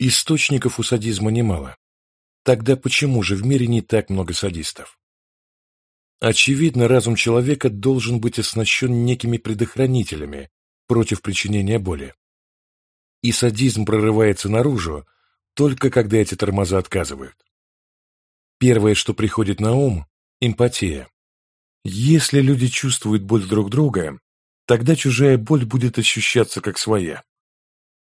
Источников у садизма немало. Тогда почему же в мире не так много садистов? Очевидно, разум человека должен быть оснащен некими предохранителями против причинения боли. И садизм прорывается наружу только когда эти тормоза отказывают. Первое, что приходит на ум – эмпатия. Если люди чувствуют боль друг друга, тогда чужая боль будет ощущаться как своя.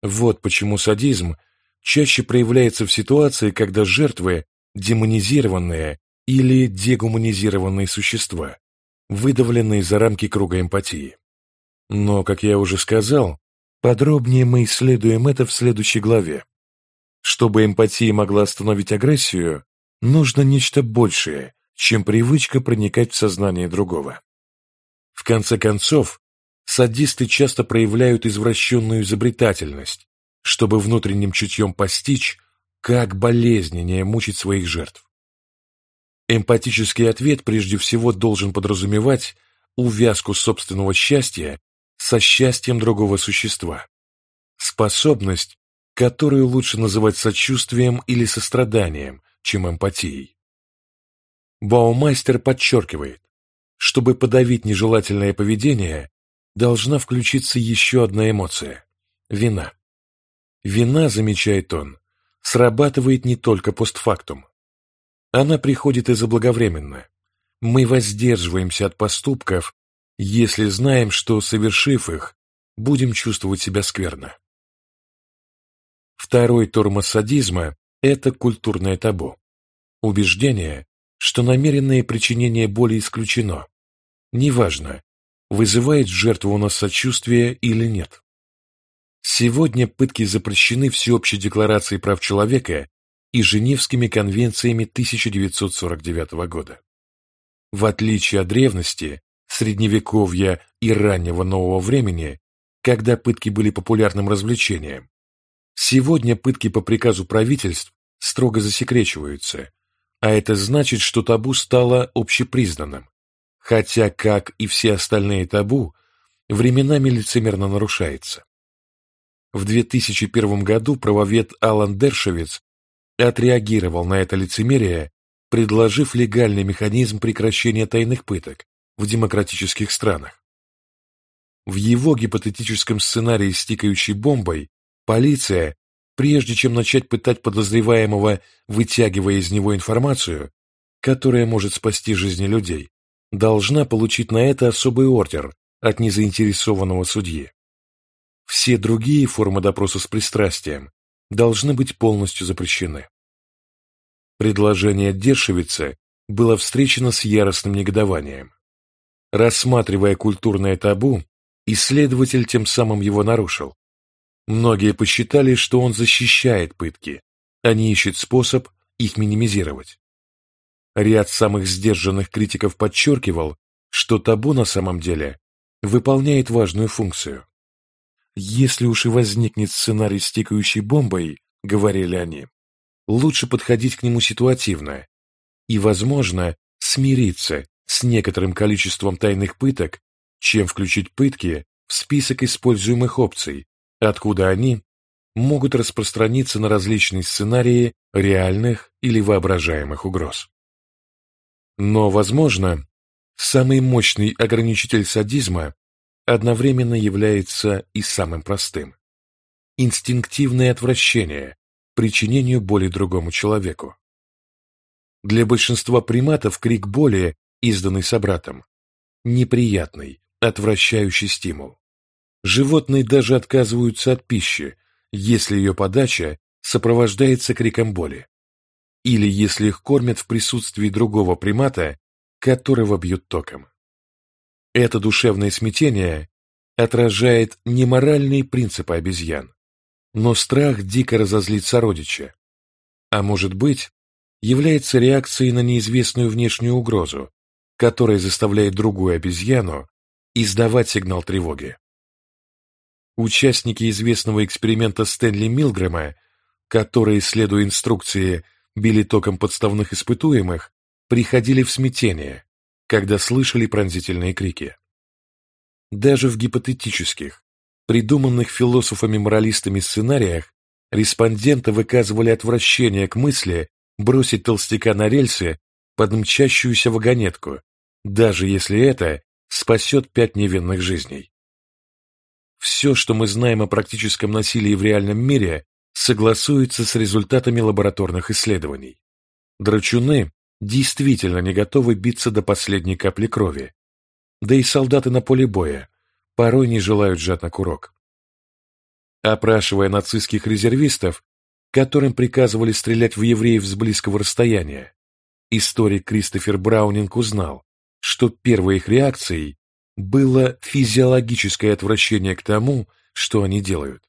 Вот почему садизм чаще проявляется в ситуации, когда жертвы – демонизированные или дегуманизированные существа, выдавленные за рамки круга эмпатии. Но, как я уже сказал, подробнее мы исследуем это в следующей главе. Чтобы эмпатия могла остановить агрессию, нужно нечто большее, чем привычка проникать в сознание другого. В конце концов, садисты часто проявляют извращенную изобретательность, чтобы внутренним чутьем постичь, как болезненнее мучить своих жертв. Эмпатический ответ прежде всего должен подразумевать увязку собственного счастья со счастьем другого существа, способность, которую лучше называть сочувствием или состраданием, чем эмпатией. Баумайстер подчеркивает, чтобы подавить нежелательное поведение, должна включиться еще одна эмоция – вина. Вина, замечает он, срабатывает не только постфактум. Она приходит и заблаговременно. Мы воздерживаемся от поступков, если знаем, что, совершив их, будем чувствовать себя скверно. Второй тормоз садизма – это культурное табу. Убеждение, что намеренное причинение боли исключено. Неважно, вызывает жертва у нас сочувствие или нет. Сегодня пытки запрещены Всеобщей декларацией прав человека и Женевскими конвенциями 1949 года. В отличие от древности, средневековья и раннего нового времени, когда пытки были популярным развлечением, сегодня пытки по приказу правительств строго засекречиваются, а это значит, что табу стало общепризнанным, хотя, как и все остальные табу, временами лицемерно нарушается. В 2001 году правовед Алан Дершевиц отреагировал на это лицемерие, предложив легальный механизм прекращения тайных пыток в демократических странах. В его гипотетическом сценарии с тикающей бомбой полиция, прежде чем начать пытать подозреваемого, вытягивая из него информацию, которая может спасти жизни людей, должна получить на это особый ордер от незаинтересованного судьи. Все другие формы допроса с пристрастием должны быть полностью запрещены. Предложение Дершевица было встречено с яростным негодованием. Рассматривая культурное табу, исследователь тем самым его нарушил. Многие посчитали, что он защищает пытки, а не ищет способ их минимизировать. Ряд самых сдержанных критиков подчеркивал, что табу на самом деле выполняет важную функцию. Если уж и возникнет сценарий с тикающей бомбой, говорили они, лучше подходить к нему ситуативно и, возможно, смириться с некоторым количеством тайных пыток, чем включить пытки в список используемых опций, откуда они могут распространиться на различные сценарии реальных или воображаемых угроз. Но, возможно, самый мощный ограничитель садизма одновременно является и самым простым. Инстинктивное отвращение причинению боли другому человеку. Для большинства приматов крик боли, изданный собратом, неприятный, отвращающий стимул. Животные даже отказываются от пищи, если ее подача сопровождается криком боли. Или если их кормят в присутствии другого примата, которого бьют током. Это душевное смятение отражает не моральные принципы обезьян, но страх дико разозлить сородича, а может быть, является реакцией на неизвестную внешнюю угрозу, которая заставляет другую обезьяну издавать сигнал тревоги. Участники известного эксперимента Стэнли Милгрэма, которые, следуя инструкции, били током подставных испытуемых, приходили в смятение, когда слышали пронзительные крики. Даже в гипотетических, придуманных философами-моралистами сценариях респонденты выказывали отвращение к мысли бросить толстяка на рельсы под мчащуюся вагонетку, даже если это спасет пять невинных жизней. Все, что мы знаем о практическом насилии в реальном мире, согласуется с результатами лабораторных исследований. Драчуны действительно не готовы биться до последней капли крови, да и солдаты на поле боя порой не желают жать на курок. Опрашивая нацистских резервистов, которым приказывали стрелять в евреев с близкого расстояния, историк Кристофер Браунинг узнал, что первой их реакцией было физиологическое отвращение к тому, что они делают.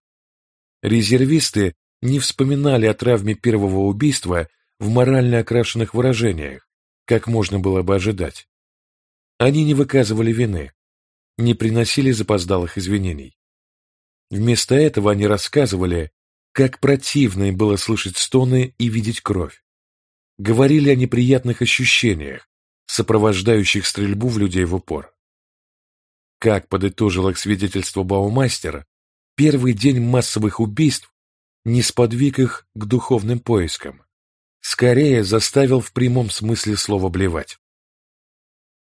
Резервисты не вспоминали о травме первого убийства в морально окрашенных выражениях, как можно было бы ожидать. Они не выказывали вины, не приносили запоздалых извинений. Вместо этого они рассказывали, как противно им было слышать стоны и видеть кровь. Говорили о неприятных ощущениях, сопровождающих стрельбу в людей в упор. Как подытожил их свидетельство Баумастера, первый день массовых убийств не сподвиг их к духовным поискам, скорее заставил в прямом смысле слова блевать.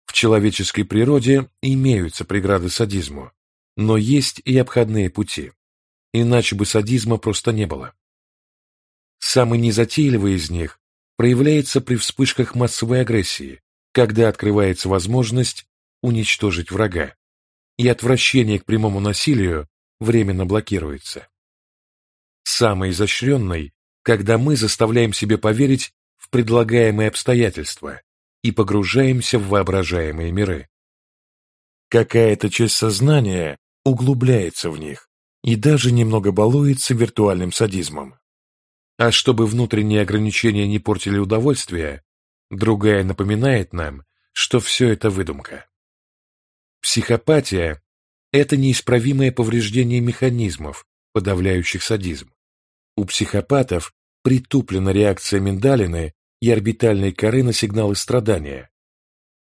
В человеческой природе имеются преграды садизму, но есть и обходные пути, иначе бы садизма просто не было. Самый незатейливый из них проявляется при вспышках массовой агрессии, когда открывается возможность уничтожить врага, и отвращение к прямому насилию временно блокируется. Самый изощренный, когда мы заставляем себе поверить в предлагаемые обстоятельства, и погружаемся в воображаемые миры. Какая-то часть сознания углубляется в них и даже немного балуется виртуальным садизмом. А чтобы внутренние ограничения не портили удовольствие, другая напоминает нам, что все это выдумка. Психопатия – это неисправимое повреждение механизмов, подавляющих садизм. У психопатов притуплена реакция миндалины и орбитальной коры на сигналы страдания.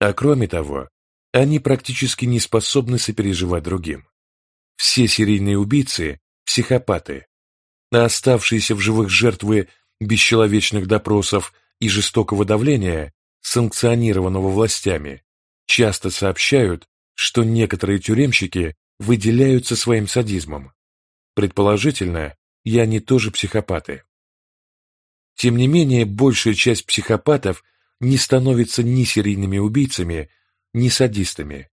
А кроме того, они практически не способны сопереживать другим. Все серийные убийцы – психопаты, а оставшиеся в живых жертвы бесчеловечных допросов и жестокого давления, санкционированного властями, часто сообщают, что некоторые тюремщики выделяются своим садизмом. Предположительно, и они тоже психопаты. Тем не менее, большая часть психопатов не становится ни серийными убийцами, ни садистами.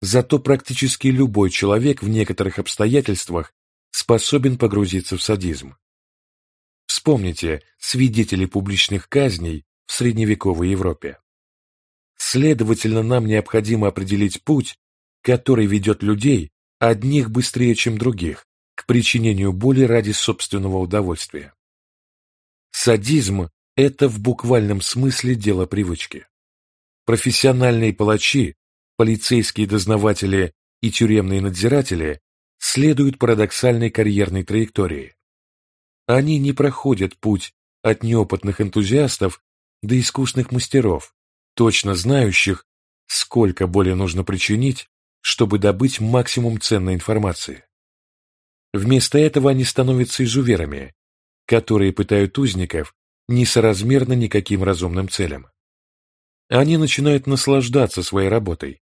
Зато практически любой человек в некоторых обстоятельствах способен погрузиться в садизм. Вспомните свидетелей публичных казней в средневековой Европе. Следовательно, нам необходимо определить путь, который ведет людей, одних быстрее, чем других, причинению боли ради собственного удовольствия. Садизм – это в буквальном смысле дело привычки. Профессиональные палачи, полицейские дознаватели и тюремные надзиратели следуют парадоксальной карьерной траектории. Они не проходят путь от неопытных энтузиастов до искусных мастеров, точно знающих, сколько боли нужно причинить, чтобы добыть максимум ценной информации. Вместо этого они становятся изуверами, которые пытают узников несоразмерно никаким разумным целям. Они начинают наслаждаться своей работой.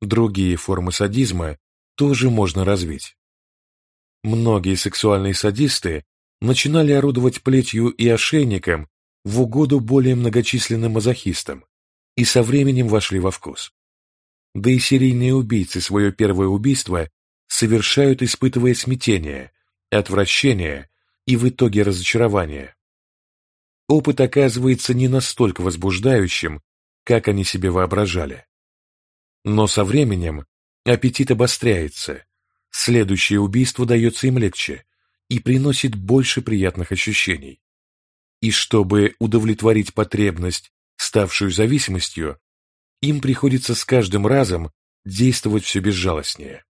Другие формы садизма тоже можно развить. Многие сексуальные садисты начинали орудовать плетью и ошейником в угоду более многочисленным мазохистам и со временем вошли во вкус. Да и серийные убийцы свое первое убийство совершают, испытывая смятение, отвращение и в итоге разочарование. Опыт оказывается не настолько возбуждающим, как они себе воображали. Но со временем аппетит обостряется, следующее убийство дается им легче и приносит больше приятных ощущений. И чтобы удовлетворить потребность, ставшую зависимостью, им приходится с каждым разом действовать все безжалостнее.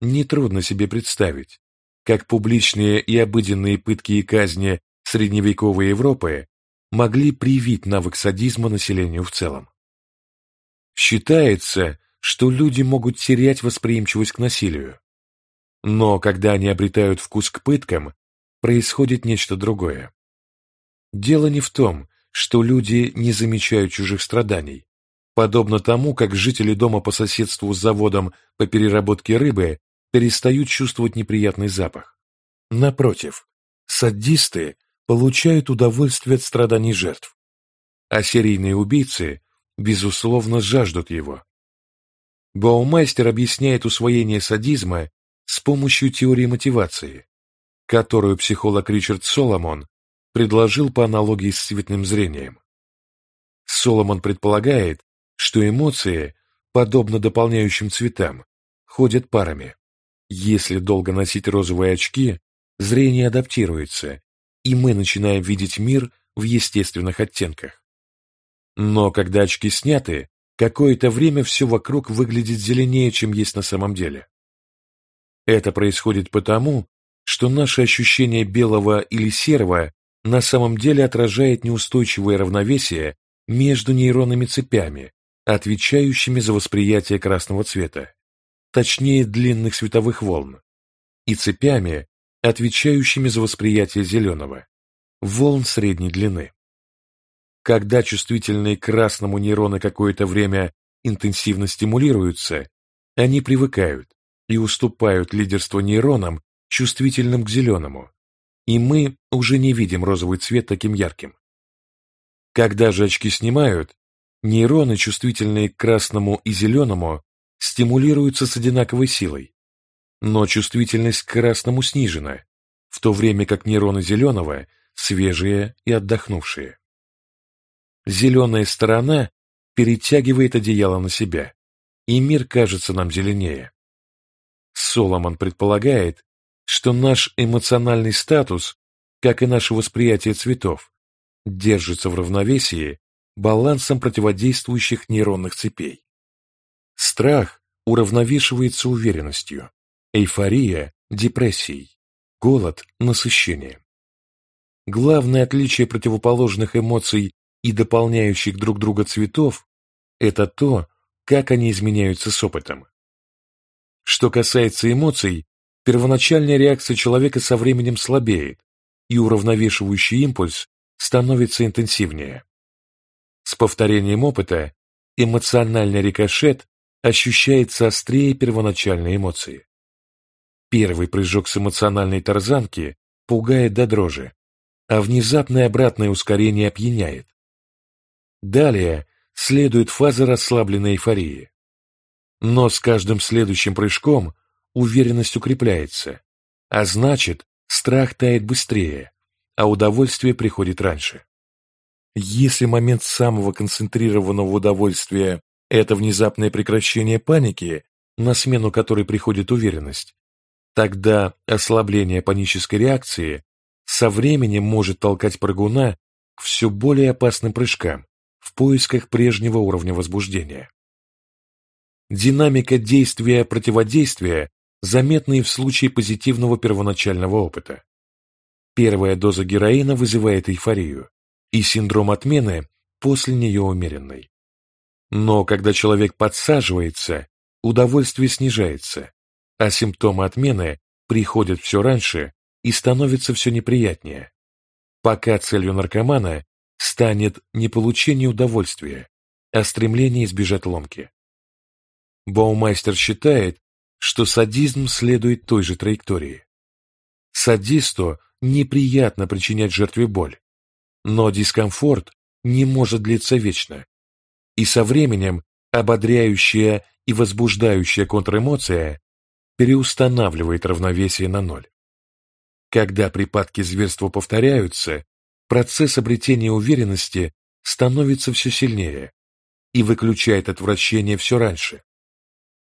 Нетрудно себе представить, как публичные и обыденные пытки и казни средневековой Европы могли привить навык садизма населению в целом. Считается, что люди могут терять восприимчивость к насилию. Но когда они обретают вкус к пыткам, происходит нечто другое. Дело не в том, что люди не замечают чужих страданий, подобно тому, как жители дома по соседству с заводом по переработке рыбы перестают чувствовать неприятный запах. Напротив, садисты получают удовольствие от страданий жертв, а серийные убийцы, безусловно, жаждут его. Баумайстер объясняет усвоение садизма с помощью теории мотивации, которую психолог Ричард Соломон предложил по аналогии с цветным зрением. Соломон предполагает, что эмоции, подобно дополняющим цветам, ходят парами. Если долго носить розовые очки, зрение адаптируется, и мы начинаем видеть мир в естественных оттенках. Но когда очки сняты, какое-то время все вокруг выглядит зеленее, чем есть на самом деле. Это происходит потому, что наше ощущение белого или серого на самом деле отражает неустойчивое равновесие между нейронными цепями, отвечающими за восприятие красного цвета, точнее длинных световых волн, и цепями, отвечающими за восприятие зеленого, волн средней длины. Когда чувствительные к красному нейроны какое-то время интенсивно стимулируются, они привыкают и уступают лидерство нейронам, чувствительным к зеленому, и мы уже не видим розовый цвет таким ярким. Когда же очки снимают, нейроны, чувствительные к красному и зеленому, стимулируются с одинаковой силой, но чувствительность к красному снижена, в то время как нейроны зеленого свежие и отдохнувшие. Зеленая сторона перетягивает одеяло на себя, и мир кажется нам зеленее. Соломон предполагает, что наш эмоциональный статус, как и наше восприятие цветов, держится в равновесии балансом противодействующих нейронных цепей. Страх уравновешивается уверенностью, эйфория – депрессией, голод – насыщением. Главное отличие противоположных эмоций и дополняющих друг друга цветов – это то, как они изменяются с опытом. Что касается эмоций, первоначальная реакция человека со временем слабеет, и уравновешивающий импульс становится интенсивнее. С повторением опыта эмоциональный рикошет ощущается острее первоначальной эмоции. Первый прыжок с эмоциональной тарзанки пугает до дрожи, а внезапное обратное ускорение опьяняет. Далее следует фаза расслабленной эйфории. Но с каждым следующим прыжком уверенность укрепляется, а значит, страх тает быстрее, а удовольствие приходит раньше. Если момент самого концентрированного удовольствия – это внезапное прекращение паники, на смену которой приходит уверенность, тогда ослабление панической реакции со временем может толкать прыгуна к все более опасным прыжкам в поисках прежнего уровня возбуждения. Динамика действия-противодействия заметны и в случае позитивного первоначального опыта. Первая доза героина вызывает эйфорию, и синдром отмены после нее умеренный. Но когда человек подсаживается, удовольствие снижается, а симптомы отмены приходят все раньше и становятся все неприятнее, пока целью наркомана станет не получение удовольствия, а стремление избежать ломки. Баумайстер считает, что садизм следует той же траектории. Садисту неприятно причинять жертве боль, но дискомфорт не может длиться вечно, и со временем ободряющая и возбуждающая контрэмотия переустанавливает равновесие на ноль. Когда припадки зверства повторяются, процесс обретения уверенности становится все сильнее и выключает отвращение все раньше.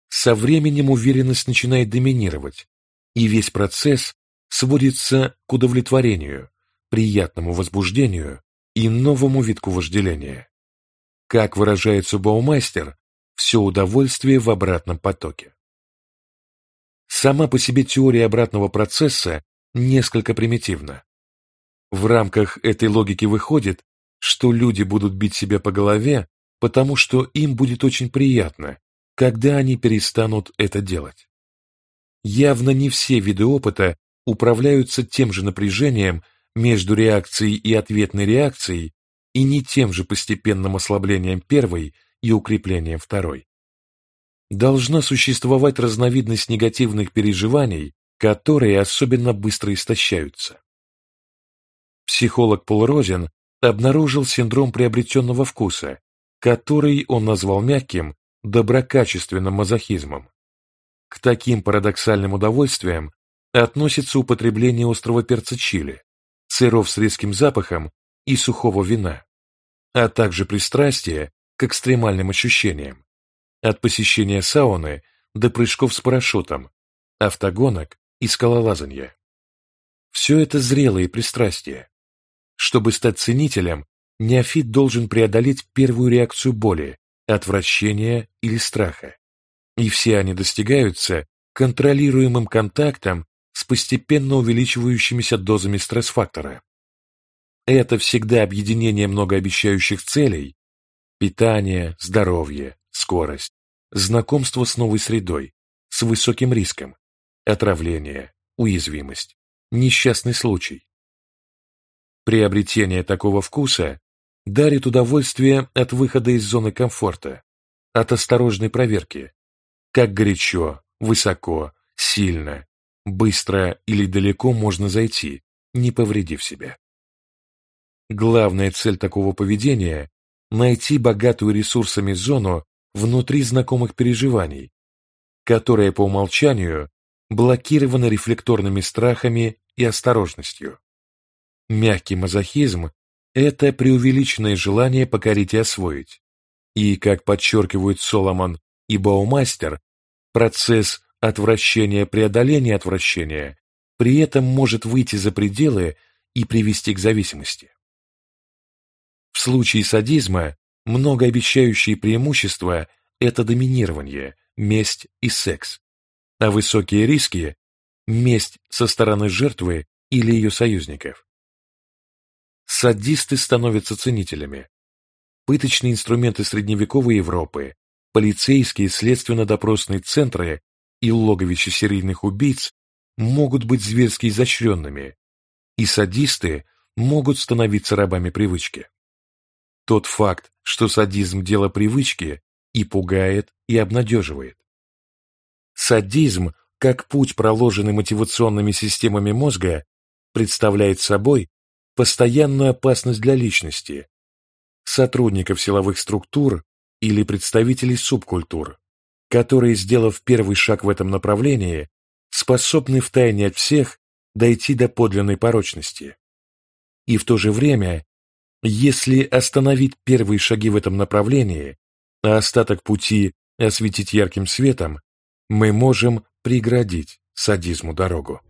Со временем уверенность начинает доминировать, и весь процесс сводится к удовлетворению, приятному возбуждению и новому витку вожделения. Как выражается Баумайстер, все удовольствие в обратном потоке. Сама по себе теория обратного процесса несколько примитивна. В рамках этой логики выходит, что люди будут бить себя по голове, потому что им будет очень приятно, когда они перестанут это делать. явно не все виды опыта управляются тем же напряжением между реакцией и ответной реакцией и не тем же постепенным ослаблением первой и укреплением второй. Должна существовать разновидность негативных переживаний, которые особенно быстро истощаются. Психолог Пол Розен обнаружил синдром приобретенного вкуса, который он назвал мягким, доброкачественным мазохизмом. К таким парадоксальным удовольствиям относится употребление острого перца чили, сыров с резким запахом и сухого вина, а также пристрастие к экстремальным ощущениям, от посещения сауны до прыжков с парашютом, автогонок и скалолазанья. Все это зрелые пристрастия. Чтобы стать ценителем, неофит должен преодолеть первую реакцию боли, отвращения или страха. И все они достигаются контролируемым контактом с постепенно увеличивающимися дозами стресс-фактора. Это всегда объединение многообещающих целей – питание, здоровье, скорость, знакомство с новой средой, с высоким риском, отравление, уязвимость, несчастный случай. Приобретение такого вкуса дарит удовольствие от выхода из зоны комфорта, от осторожной проверки, как горячо, высоко, сильно, быстро или далеко можно зайти, не повредив себя. Главная цель такого поведения – найти богатую ресурсами зону внутри знакомых переживаний, которая по умолчанию блокирована рефлекторными страхами и осторожностью. Мягкий мазохизм – это преувеличенное желание покорить и освоить. И, как подчеркивают Соломон и Баумастер, процесс отвращения-преодоления отвращения при этом может выйти за пределы и привести к зависимости. В случае садизма многообещающие преимущества – это доминирование, месть и секс, а высокие риски – месть со стороны жертвы или ее союзников. Садисты становятся ценителями. Пыточные инструменты средневековой Европы, полицейские следственно-допросные центры и логовища серийных убийц могут быть зверски изощренными, и садисты могут становиться рабами привычки. Тот факт, что садизм – дело привычки, и пугает, и обнадеживает. Садизм, как путь, проложенный мотивационными системами мозга, представляет собой постоянную опасность для личности, сотрудников силовых структур или представителей субкультур, которые, сделав первый шаг в этом направлении, способны втайне от всех дойти до подлинной порочности. И в то же время, если остановить первые шаги в этом направлении, а остаток пути осветить ярким светом, мы можем преградить садизму дорогу.